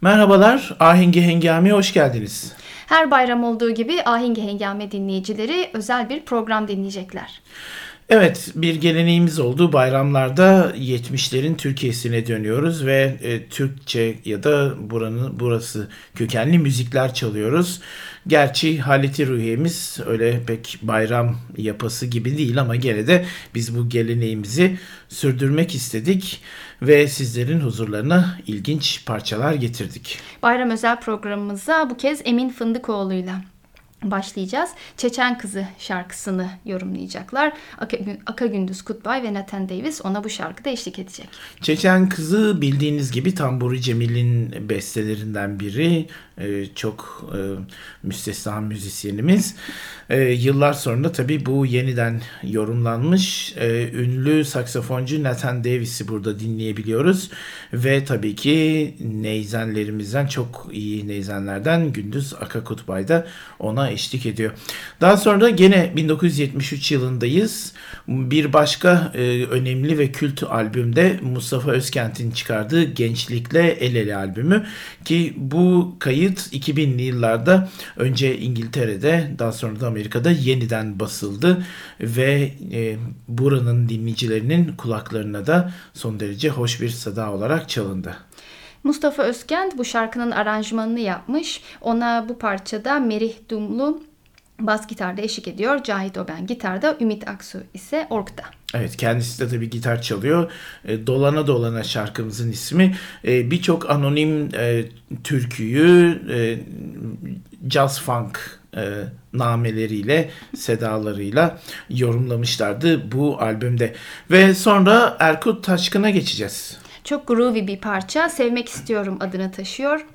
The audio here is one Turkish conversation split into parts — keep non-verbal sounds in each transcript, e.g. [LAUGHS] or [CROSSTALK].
Merhabalar, Ahengi Hengami'ye hoş geldiniz. Her bayram olduğu gibi Ahengi Hengame dinleyicileri özel bir program dinleyecekler. Evet, bir geleneğimiz oldu. Bayramlarda 70'lerin Türkiye'sine dönüyoruz ve e, Türkçe ya da buranın burası kökenli müzikler çalıyoruz. Gerçi haleti ruhiyemiz öyle pek bayram yapası gibi değil ama gene de biz bu geleneğimizi sürdürmek istedik ve sizlerin huzurlarına ilginç parçalar getirdik. Bayram özel programımıza bu kez Emin Fındıkoğlu'yla başlayacağız. Çeçen Kızı şarkısını yorumlayacaklar. Aka, Aka Gündüz Kutbay ve Nathan Davis ona bu şarkıda eşlik edecek. Çeçen Kızı bildiğiniz gibi Tamburi Cemil'in bestelerinden biri. Ee, çok e, müstesna müzisyenimiz. Ee, yıllar sonra tabii bu yeniden yorumlanmış. Ee, ünlü saksafoncu Nathan Davis'i burada dinleyebiliyoruz. Ve tabii ki neyzenlerimizden çok iyi neyzenlerden Gündüz Akakutbay da ona eşlik ediyor. Daha sonra gene 1973 yılındayız. Bir başka e, önemli ve kült albümde Mustafa Özkent'in çıkardığı Gençlikle El Ele albümü ki bu kayıt 2000'li yıllarda önce İngiltere'de daha sonra da Amerika'da yeniden basıldı ve e, buranın dinleyicilerinin kulaklarına da son derece hoş bir sada olarak çalındı. Mustafa Özkent bu şarkının aranjmanını yapmış. Ona bu parçada Merih Dumlu bas gitarda eşlik ediyor. Cahit Oben gitarda, Ümit Aksu ise orkta. Evet kendisi de tabii gitar çalıyor. E, dolana Dolana şarkımızın ismi. E, Birçok anonim e, türküyü e, jazz funk e, nameleriyle, sedalarıyla yorumlamışlardı bu albümde. Ve sonra Erkut Taşkın'a geçeceğiz. Çok groovy bir parça. Sevmek istiyorum adını taşıyor.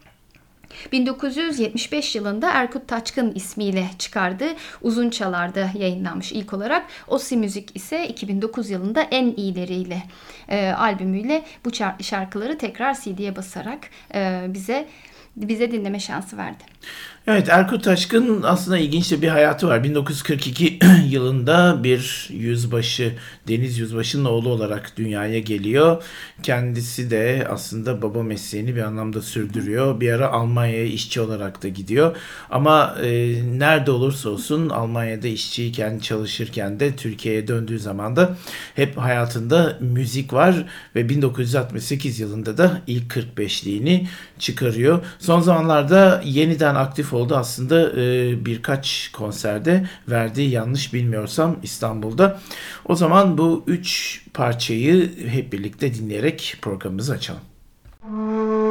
1975 yılında Erkut Taçkın ismiyle çıkardığı Uzun Çalar'da yayınlanmış ilk olarak. Osi Müzik ise 2009 yılında en iyileriyle e, albümüyle bu şarkıları tekrar CD'ye basarak e, bize bize dinleme şansı verdi. Evet Erkut Taşkın aslında ilginç bir hayatı var. 1942 [CLEARS THROAT] yılında bir yüzbaşı, deniz yüzbaşının oğlu olarak dünyaya geliyor. Kendisi de aslında baba mesleğini bir anlamda sürdürüyor. Bir ara Almanya'ya işçi olarak da gidiyor. Ama e, nerede olursa olsun Almanya'da işçiyken, çalışırken de Türkiye'ye döndüğü zaman da hep hayatında müzik var ve 1968 yılında da ilk 45'liğini çıkarıyor. Son zamanlarda yeniden aktif oldu. Aslında e, birkaç konserde verdiği yanlış bilmiyorsam İstanbul'da. O zaman bu üç parçayı hep birlikte dinleyerek programımızı açalım. Nereye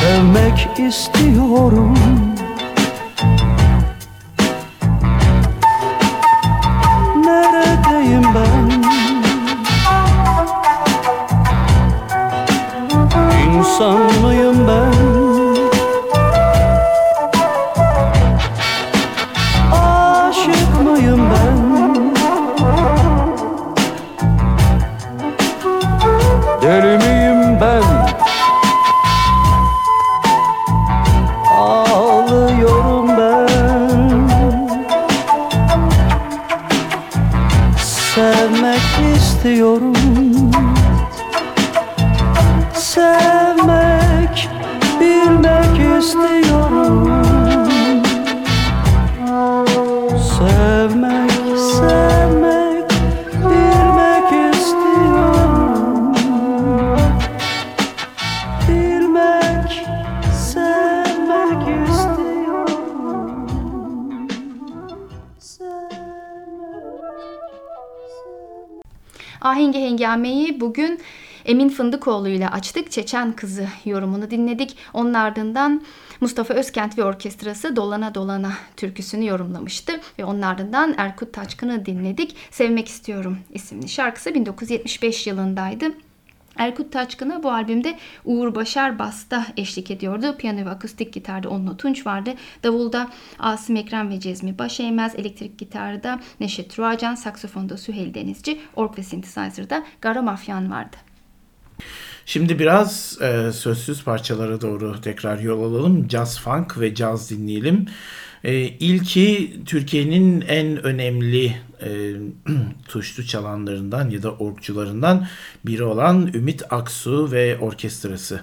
Sevmek istiyorum Emin Fındıkoğlu ile açtık. Çeçen Kızı yorumunu dinledik. Onun ardından Mustafa Özkent ve orkestrası Dolana Dolana türküsünü yorumlamıştı. Ve onun ardından Erkut Taçkın'ı dinledik. Sevmek İstiyorum isimli şarkısı 1975 yılındaydı. Erkut Taçkın'a bu albümde Uğur Başar Bas'ta eşlik ediyordu. Piyano ve akustik gitarda Onno Tunç vardı. Davulda Asım Ekrem ve Cezmi Başeymez, elektrik gitarda Neşet Ruacan, saksafonda Süheyl Denizci, ork ve synthesizer'da Garo Mafyan vardı. Şimdi biraz e, sözsüz parçalara doğru tekrar yol alalım. Jazz funk ve jazz dinleyelim. E, ilki Türkiye'nin en önemli e, [CLEARS THROAT] tuşlu çalanlarından ya da orkçularından biri olan Ümit Aksu ve orkestrası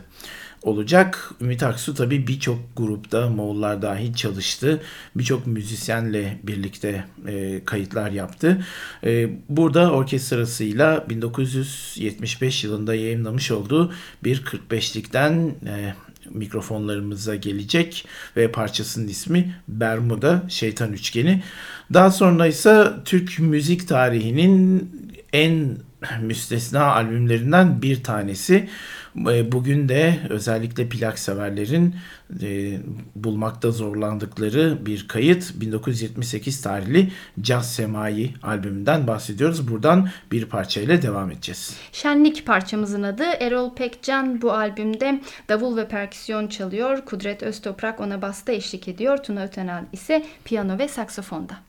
olacak. Ümit Aksu tabii birçok grupta Moğollar dahil çalıştı. Birçok müzisyenle birlikte e, kayıtlar yaptı. E, burada orkestrasıyla 1975 yılında yayınlamış olduğu bir 45'likten e, mikrofonlarımıza gelecek ve parçasının ismi Bermuda Şeytan Üçgeni. Daha sonra ise Türk müzik tarihinin en müstesna albümlerinden bir tanesi. Bugün de özellikle plak severlerin e, bulmakta zorlandıkları bir kayıt 1978 tarihli Caz Semai albümünden bahsediyoruz. Buradan bir parçayla devam edeceğiz. Şenlik parçamızın adı Erol Pekcan bu albümde davul ve perküsyon çalıyor. Kudret Öztoprak ona basta eşlik ediyor. Tuna Ötenal ise piyano ve saksafonda.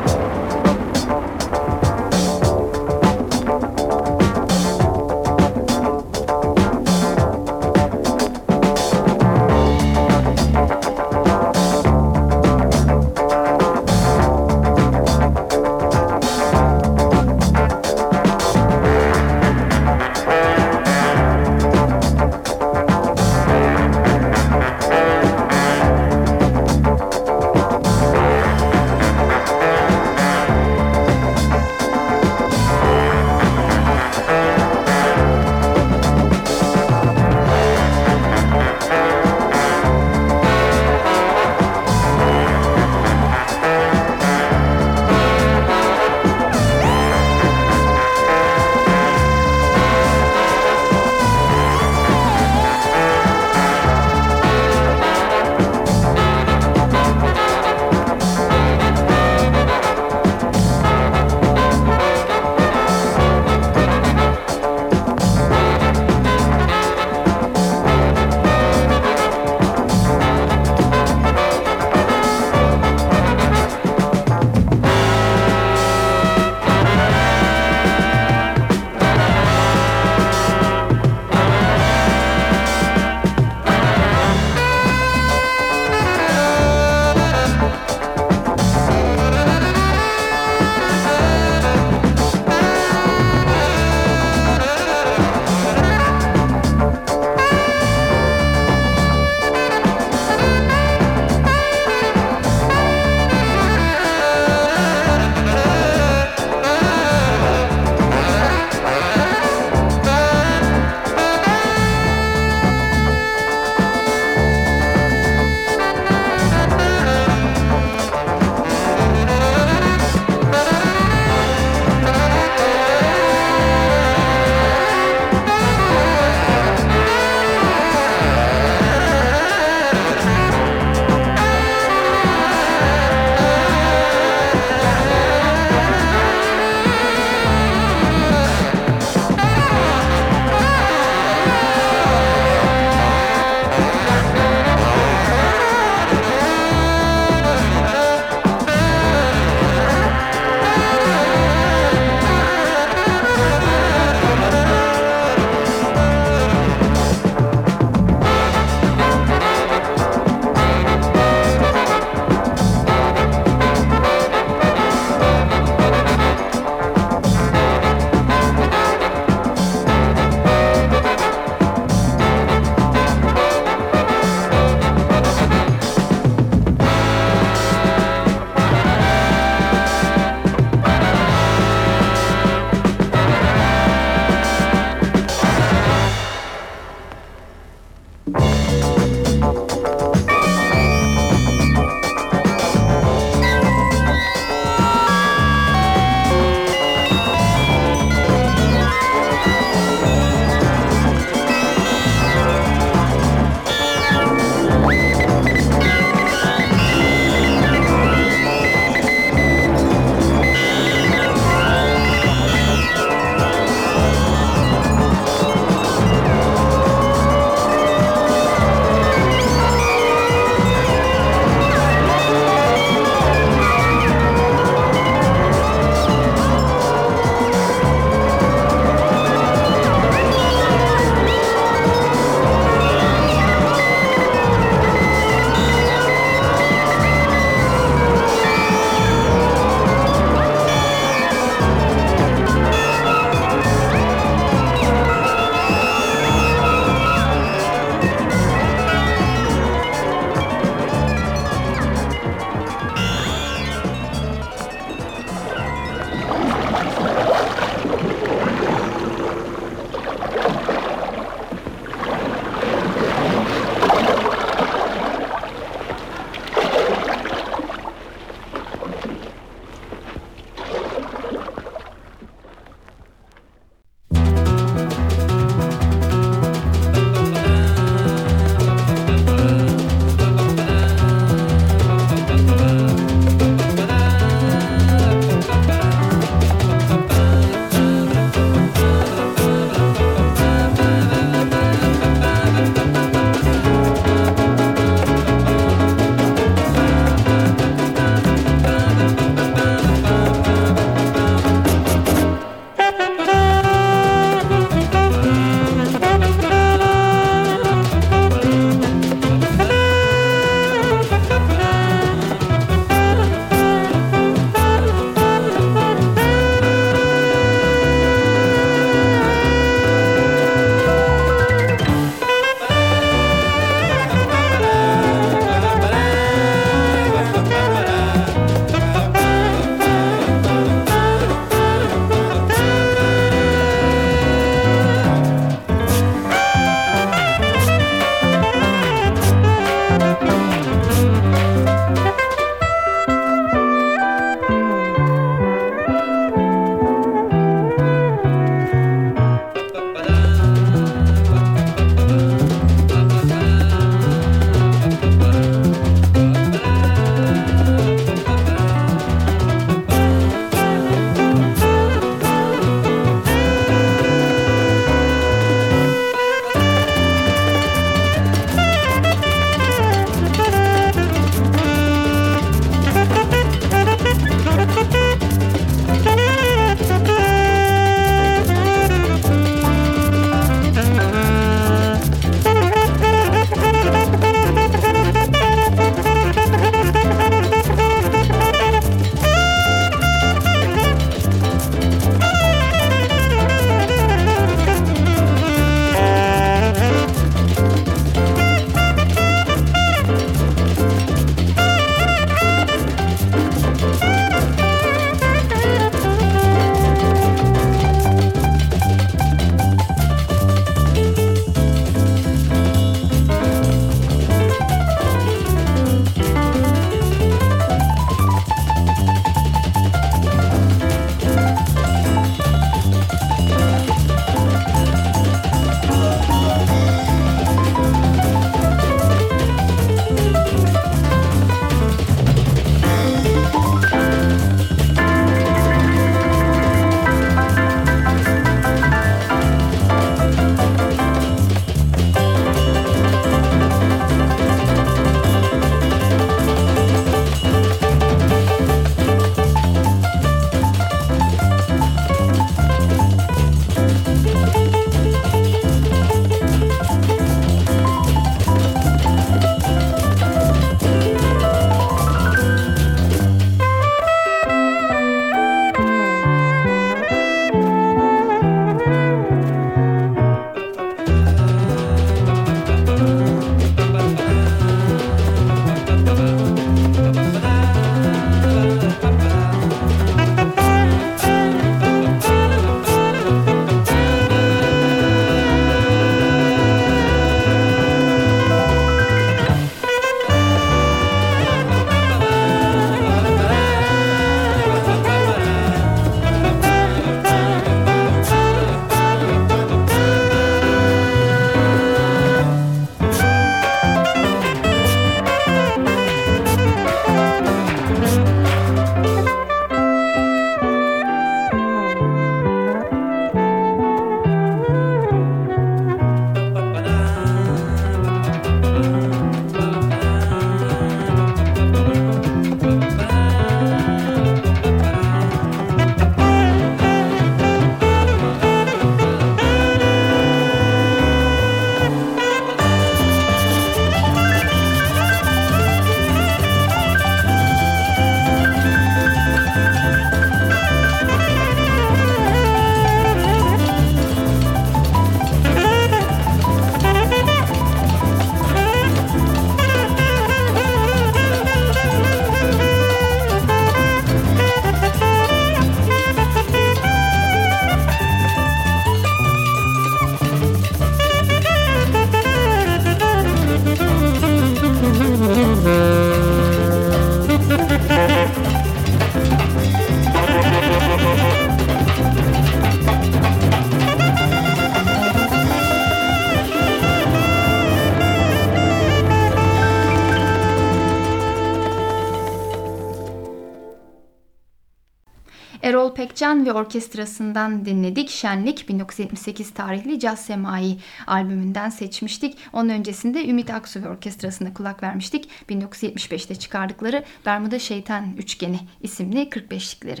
Pekcan ve orkestrasından dinledik. Şenlik 1978 tarihli Caz Semai albümünden seçmiştik. Onun öncesinde Ümit Aksu ve orkestrasına kulak vermiştik. 1975'te çıkardıkları Bermuda Şeytan Üçgeni isimli 45'likleri.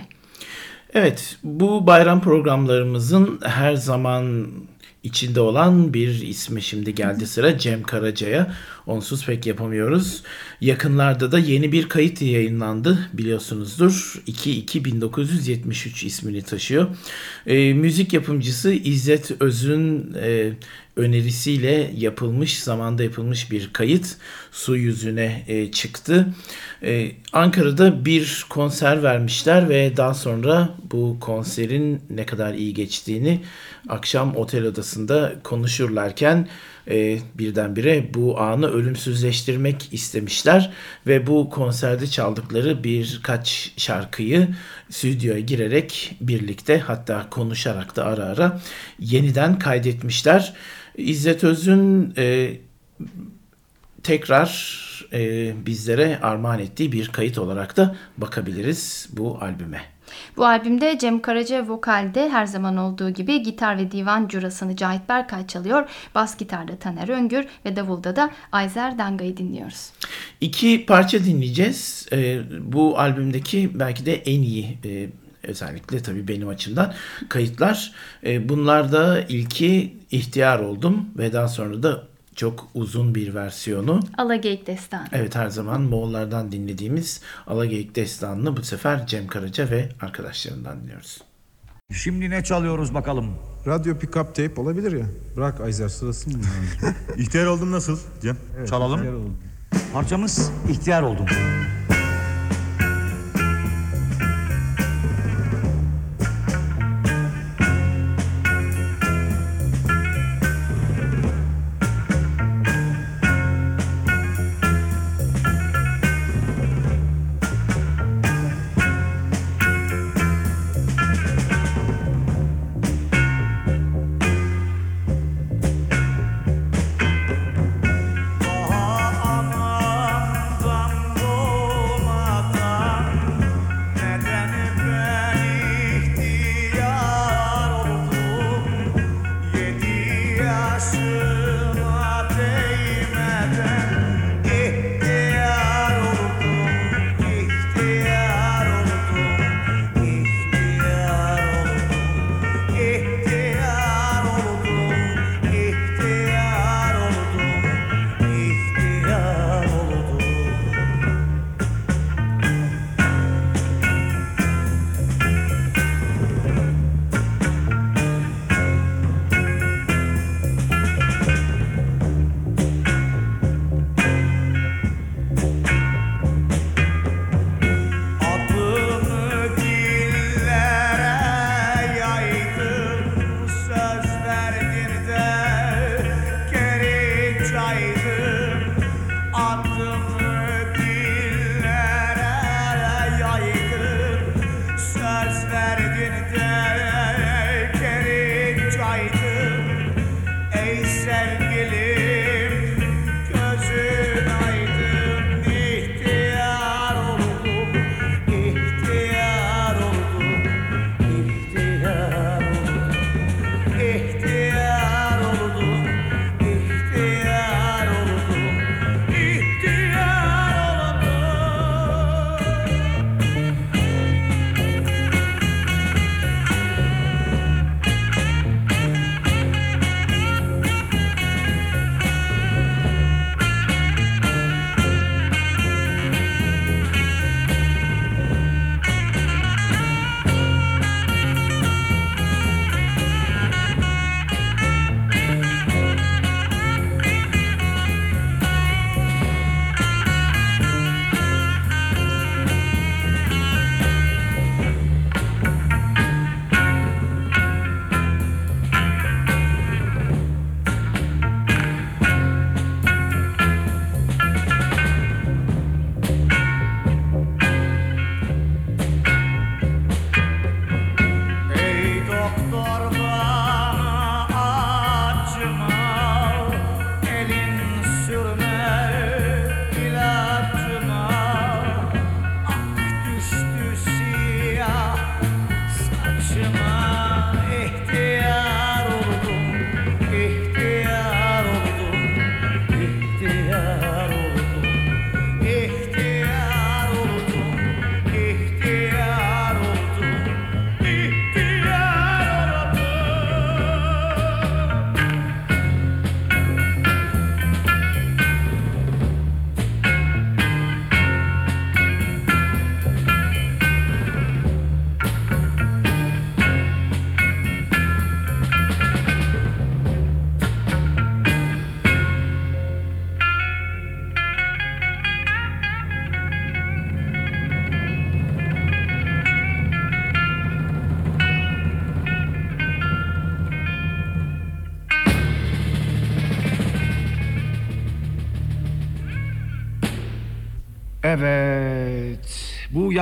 Evet, bu bayram programlarımızın her zaman içinde olan bir ismi şimdi geldi sıra Cem Karaca'ya. Onsuz pek yapamıyoruz. Yakınlarda da yeni bir kayıt yayınlandı biliyorsunuzdur. 2-2-1973 ismini taşıyor. E, müzik yapımcısı İzzet Öz'ün e, önerisiyle yapılmış, zamanda yapılmış bir kayıt su yüzüne e, çıktı. E, Ankara'da bir konser vermişler ve daha sonra bu konserin ne kadar iyi geçtiğini akşam otel odasında konuşurlarken e, birdenbire bu anı ölümsüzleştirmek istemişler ve bu konserde çaldıkları birkaç şarkıyı stüdyoya girerek birlikte hatta konuşarak da ara ara yeniden kaydetmişler. İzzet Öz'ün e, tekrar e, bizlere armağan ettiği bir kayıt olarak da bakabiliriz bu albüme. Bu albümde Cem Karaca vokalde her zaman olduğu gibi gitar ve divan curasını Cahit Berkay çalıyor. Bas gitarda Taner Öngür ve davulda da Ayzer Danga'yı dinliyoruz. İki parça dinleyeceğiz. E, bu albümdeki belki de en iyi e, özellikle tabii benim açımdan kayıtlar. E, bunlarda ilki ihtiyar oldum ve daha sonra da çok uzun bir versiyonu. Alageyik Destanı. Evet her zaman Moğollardan dinlediğimiz Alageyik Destanı'nı bu sefer Cem Karaca ve arkadaşlarından dinliyoruz. Şimdi ne çalıyoruz bakalım? Radyo pick-up tape olabilir ya. Bırak Ayzer sırası mı? [LAUGHS] İhtiyar oldum nasıl Cem? Çalalım. Parçamız ihtiyar oldum.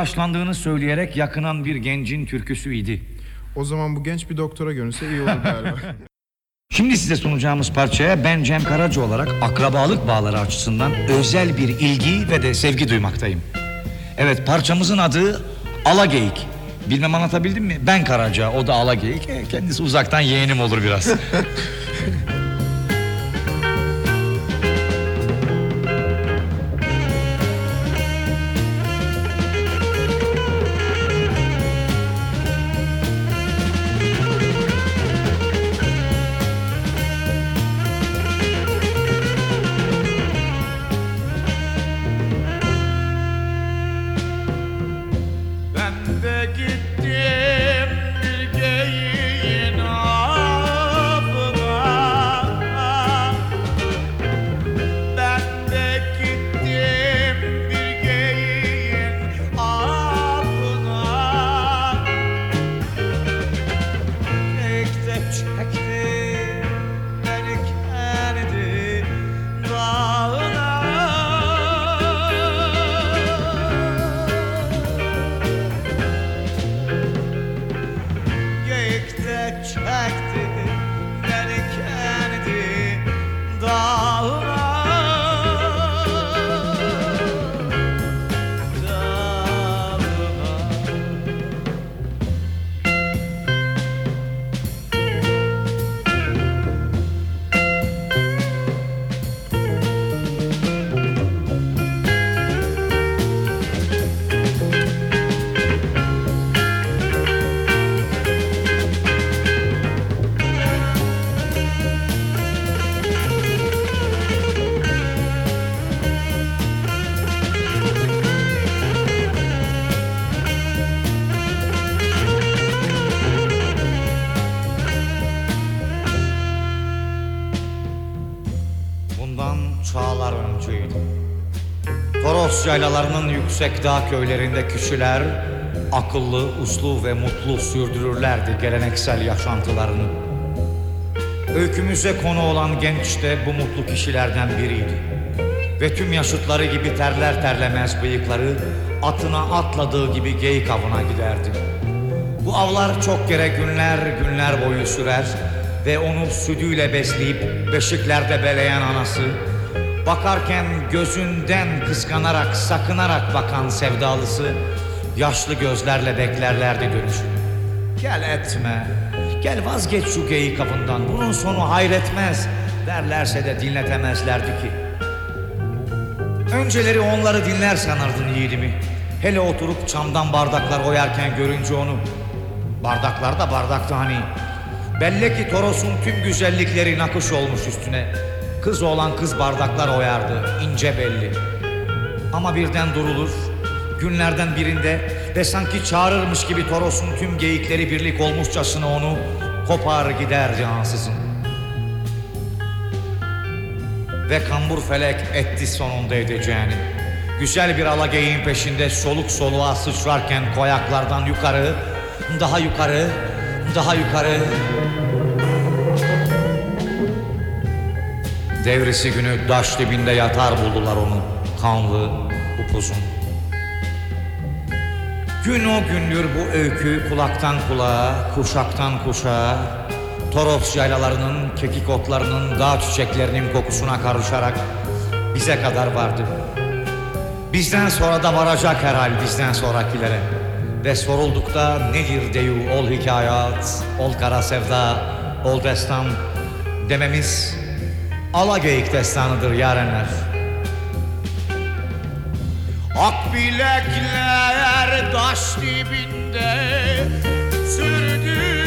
Yaşlandığını söyleyerek yakınan bir gencin türküsüydü. O zaman bu genç bir doktora görünse iyi olur galiba. [LAUGHS] Şimdi size sunacağımız parçaya ben Cem Karaca olarak akrabalık bağları açısından özel bir ilgi ve de sevgi duymaktayım. Evet parçamızın adı Alageyik. Bilmem anlatabildim mi? Ben Karaca, o da Alageyik. E, kendisi uzaktan yeğenim olur biraz. [LAUGHS] yaylalarının yüksek dağ köylerinde kişiler akıllı, uslu ve mutlu sürdürürlerdi geleneksel yaşantılarını. Öykümüze konu olan genç de bu mutlu kişilerden biriydi. Ve tüm yaşıtları gibi terler terlemez bıyıkları atına atladığı gibi geyik avına giderdi. Bu avlar çok kere günler günler boyu sürer ve onu sütüyle besleyip beşiklerde beleyen anası bakarken gözünden kıskanarak sakınarak bakan sevdalısı yaşlı gözlerle beklerlerdi dönüşü. Gel etme, gel vazgeç şu geyik avından bunun sonu hayretmez derlerse de dinletemezlerdi ki. Önceleri onları dinler sanırdın yiğidimi. Hele oturup çamdan bardaklar oyarken görünce onu. Bardaklar da bardaktı hani. Belli ki Toros'un tüm güzellikleri nakış olmuş üstüne. Kız olan kız bardaklar oyardı, ince belli. Ama birden durulur, günlerden birinde ve sanki çağırırmış gibi Toros'un tüm geyikleri birlik olmuşçasına onu kopar giderdi ansızın. Ve kambur felek etti sonunda edeceğini. Güzel bir alageyin peşinde soluk soluğa sıçrarken koyaklardan yukarı, daha yukarı, daha yukarı. Devrisi günü daş dibinde yatar buldular onu, kanlı, upuzun. Gün o gündür bu öykü kulaktan kulağa, kuşaktan kuşağa, Toros yaylalarının, kekik otlarının, dağ çiçeklerinin kokusuna karışarak bize kadar vardı. Bizden sonra da varacak herhal bizden sonrakilere. Ve soruldukta nedir deyu ol hikayat, ol kara sevda, ol destan dememiz Alageyik destanıdır yarenler. Ak bilekler taş dibinde sürdü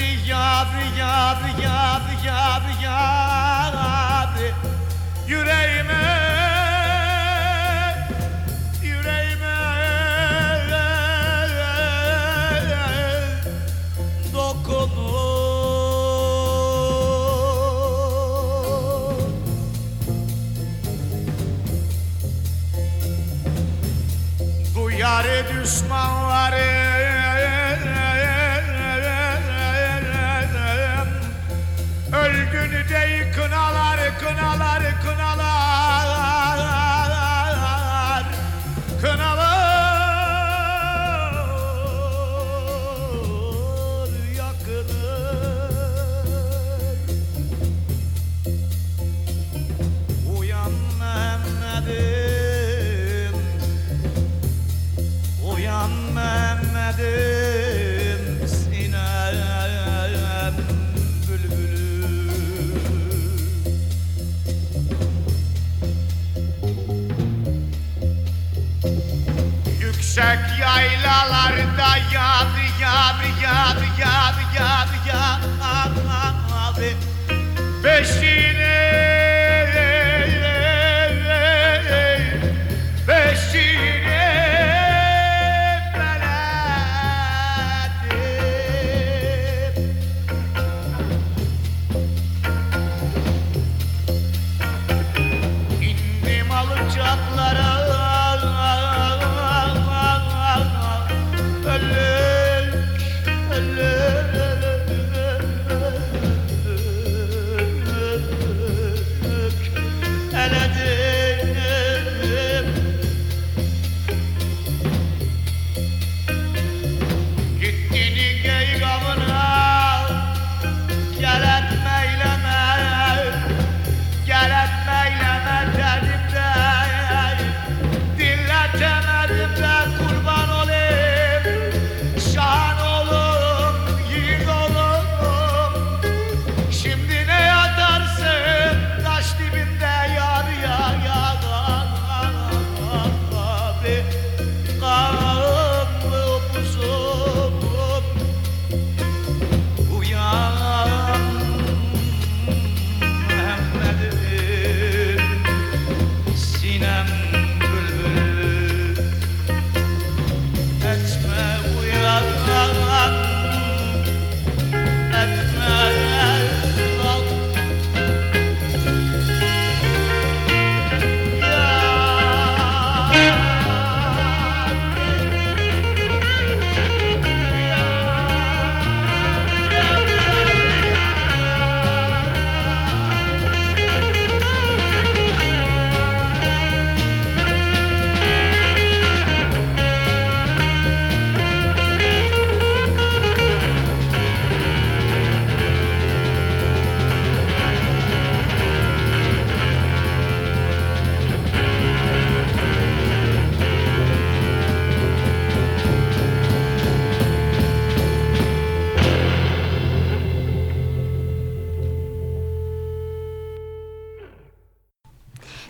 για αύριο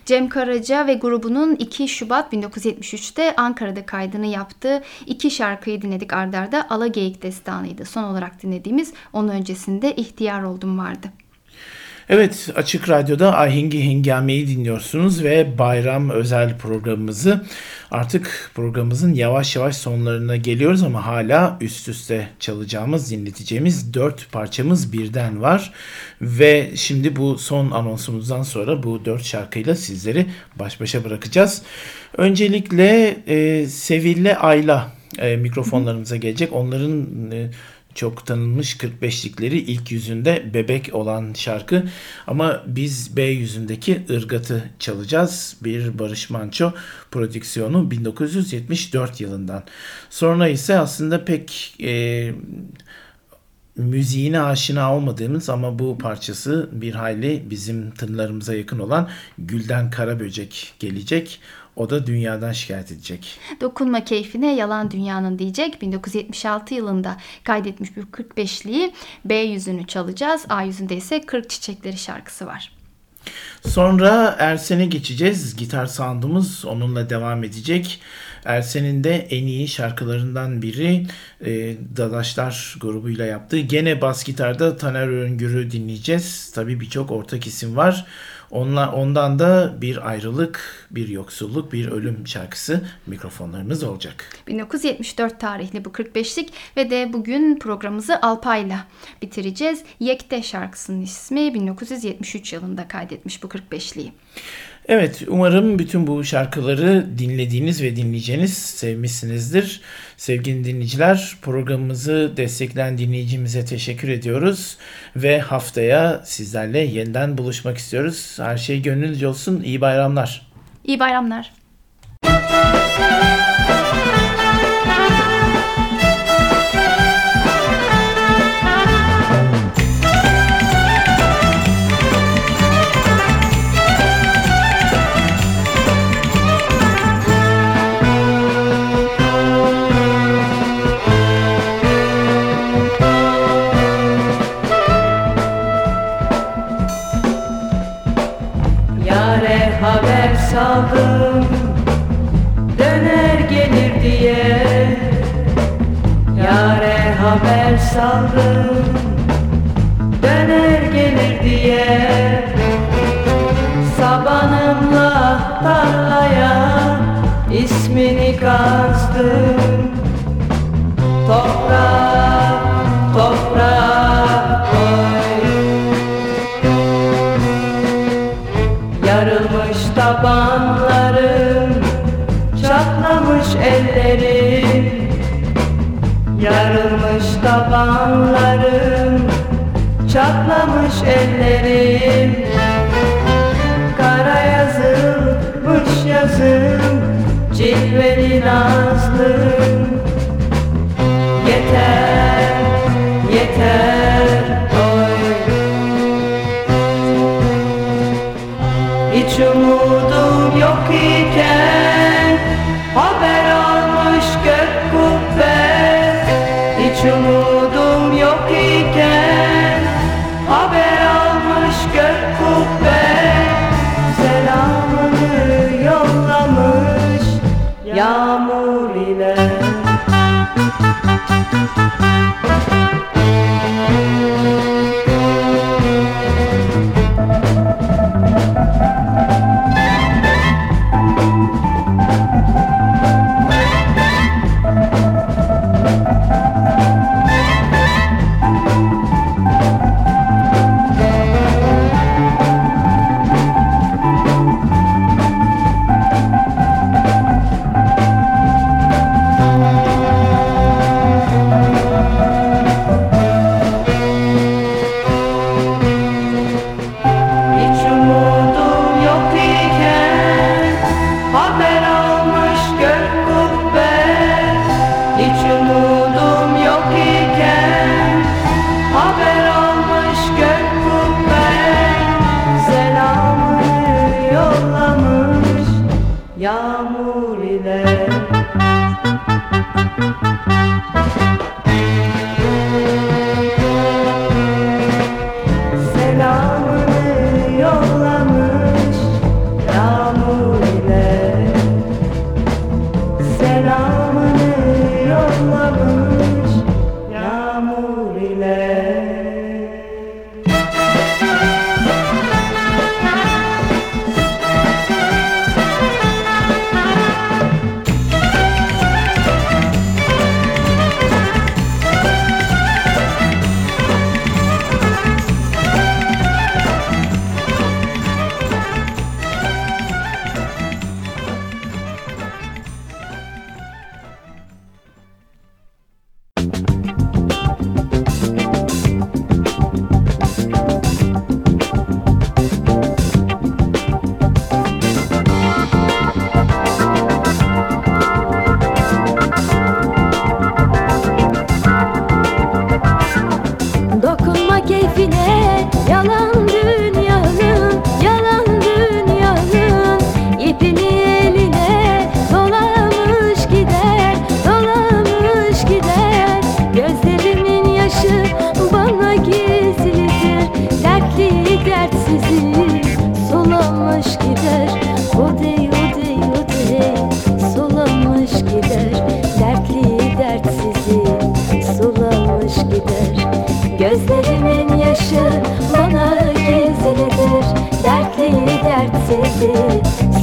Cem Karaca ve grubunun 2 Şubat 1973'te Ankara'da kaydını yaptığı iki şarkıyı dinledik ardarda. Alageyik Destanı'ydı son olarak dinlediğimiz. Onun öncesinde İhtiyar Oldum vardı. Evet Açık Radyo'da Ahengi Hengame'yi dinliyorsunuz ve bayram özel programımızı artık programımızın yavaş yavaş sonlarına geliyoruz ama hala üst üste çalacağımız, dinleteceğimiz dört parçamız birden var. Ve şimdi bu son anonsumuzdan sonra bu dört şarkıyla sizleri baş başa bırakacağız. Öncelikle e, Sevil'le Ayla e, mikrofonlarımıza gelecek. Onların e, çok tanınmış 45'likleri ilk yüzünde bebek olan şarkı ama biz B yüzündeki ırgatı çalacağız. Bir Barış Manço prodüksiyonu 1974 yılından. Sonra ise aslında pek e, müziğine aşina olmadığımız ama bu parçası bir hayli bizim tınlarımıza yakın olan Gülden Karaböcek gelecek. O da dünyadan şikayet edecek. Dokunma keyfine yalan dünyanın diyecek. 1976 yılında kaydetmiş bir 45'liği B yüzünü çalacağız. A yüzünde ise 40 Çiçekleri şarkısı var. Sonra Ersen'e geçeceğiz. Gitar sound'umuz onunla devam edecek. Ersen'in de en iyi şarkılarından biri e, Dadaşlar grubuyla yaptığı. Gene bas gitarda Taner Öngür'ü dinleyeceğiz. Tabii birçok ortak isim var. Onla, ondan da bir ayrılık, bir yoksulluk, bir ölüm şarkısı mikrofonlarımız olacak. 1974 tarihli bu 45'lik ve de bugün programımızı Alpay'la bitireceğiz. Yekte şarkısının ismi 1973 yılında kaydetmiş bu 45'liği. Evet, umarım bütün bu şarkıları dinlediğiniz ve dinleyeceğiniz sevmişsinizdir. Sevgili dinleyiciler, programımızı destekleyen dinleyicimize teşekkür ediyoruz. Ve haftaya sizlerle yeniden buluşmak istiyoruz. Her şey gönlünüzce olsun. İyi bayramlar. İyi bayramlar. Yare haber saldım Döner gelir diye. Yare haber saldım Döner gelir diye. Sabanımla tarlaya ismini kazdım. Toprak, ellerim. Kara yazılmış yazım Cilveli nazlım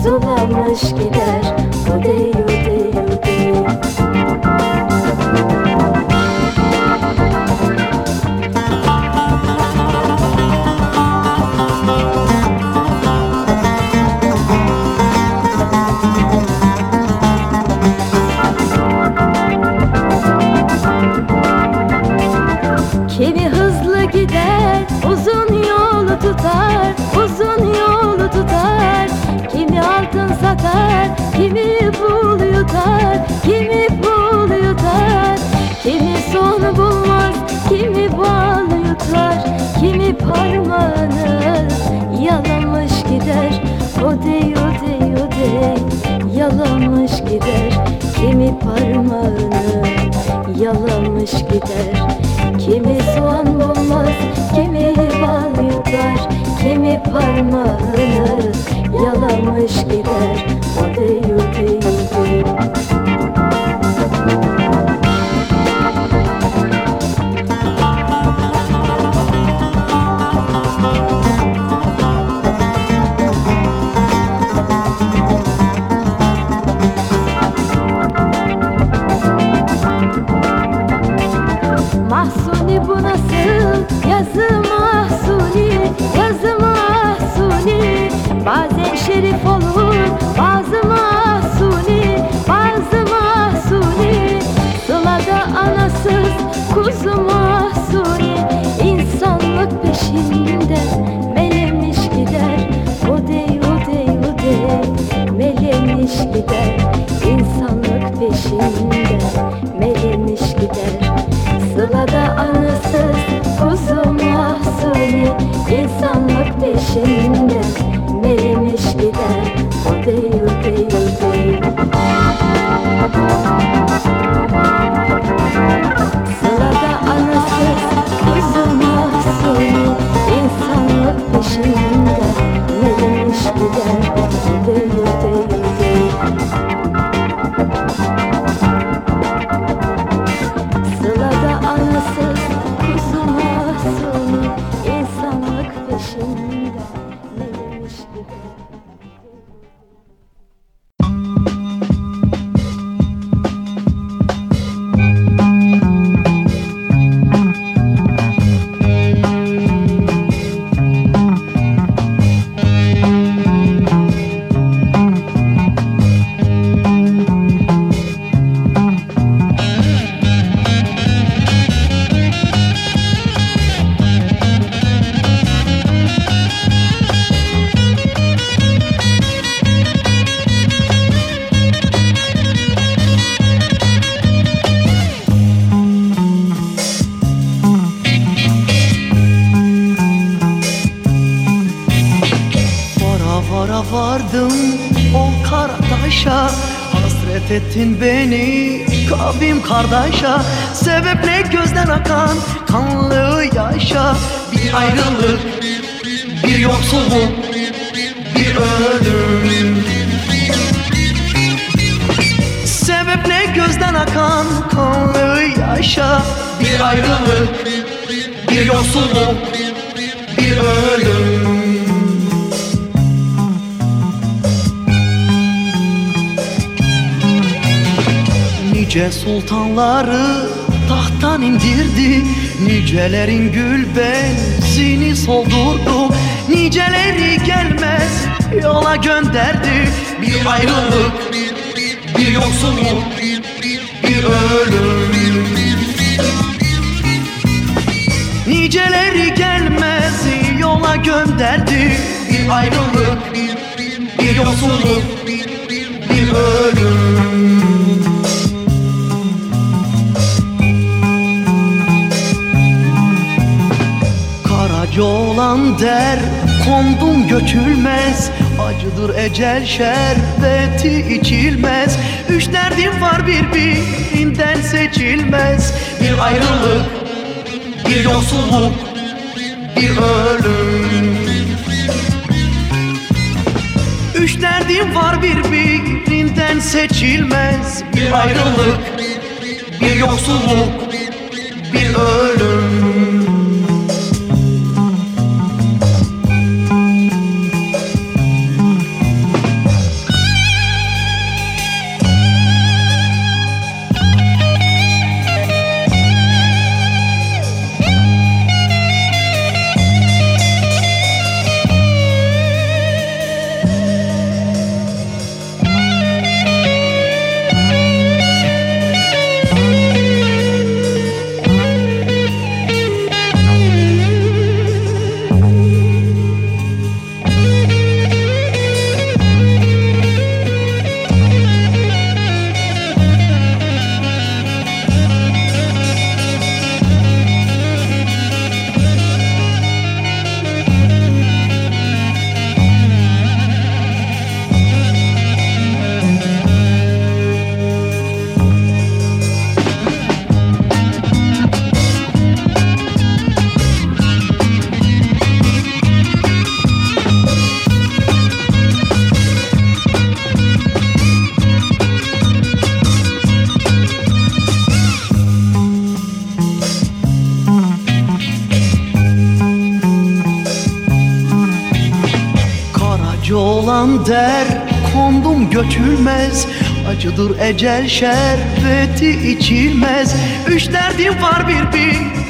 Sulamış gider Yudi yudi parmağını yalamış gider. Kimi soğan bulmaz, kimi bal yutar, kimi parmağını yalamış gider. Yude yude. Mahsuni bu nasıl? Yazı mahsuni yazı mahsuni Bazen şerif olur bazı mahsuni bazı mahsuni Sılada anasız kuzu mahsuni insanlık peşinde melemiş gider. Odey odey odey melemiş gider. İnsanlık peşinde insanlık vardım o karataşa Hasret ettin beni kavim kardeşa. Sebep ne gözden akan kanlı yaşa. Bir ayrılık, bir yoksulluk, bir ölüm. Sebep ne gözden akan kanlı yaşa. Bir ayrılık, bir yoksulluk, bir ölüm Nice sultanları tahttan indirdi Nicelerin gül benzini soldurdu. Niceleri gelmez yola gönderdi Bir ayrılık, bir yoksulluk, bir ölüm. Niceleri gelmez yola gönderdi Bir ayrılık, bir yoksulluk, bir ölüm Karaca olan der kondum göçülmez Acıdır ecel şerbeti içilmez. Üç derdim var birbirinden seçilmez. Bir ayrılık, bir yoksulluk, bir ölüm. Üç derdim var birbirinden seçilmez. Bir ayrılık, bir yoksulluk, bir ölüm Kondum der, kondum göçülmez Acıdır ecel şerbeti içilmez. Üç derdim var bir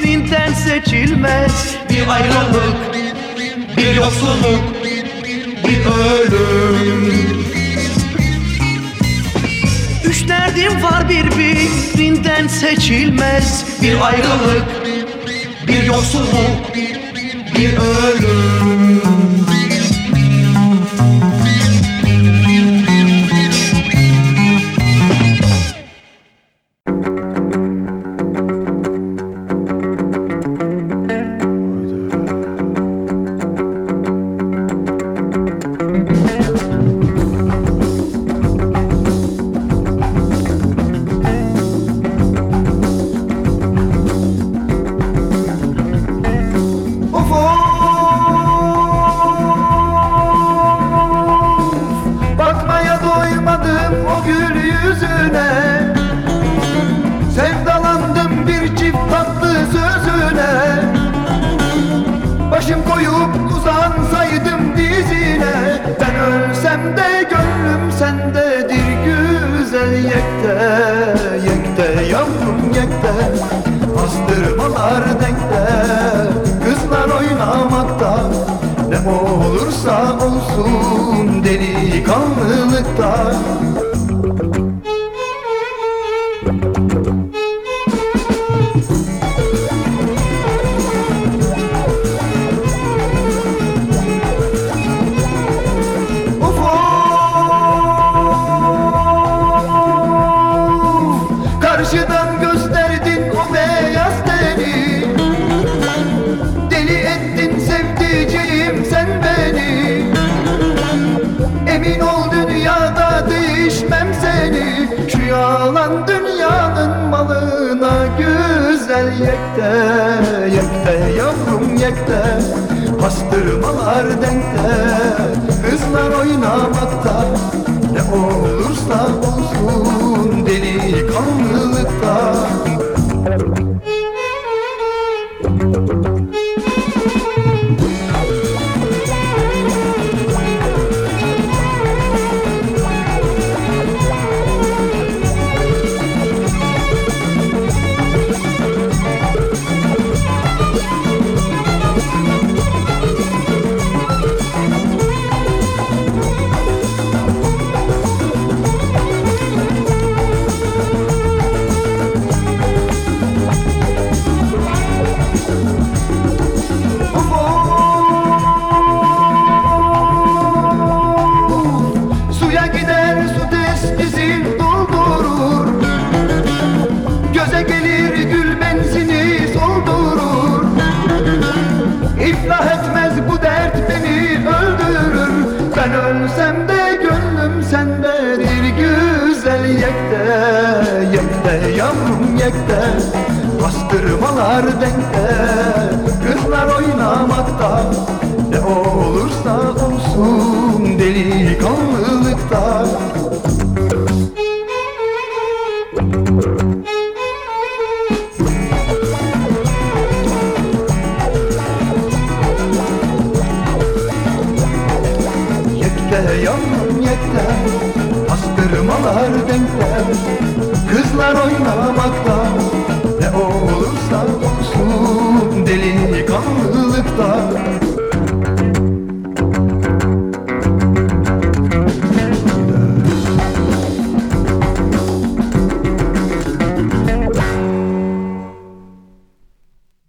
binden seçilmez. Bir ayrılık, bir yoksulluk, bir ölüm. Üç derdim var birbirinden seçilmez. Bir ayrılık, bir yoksulluk, bir ölüm.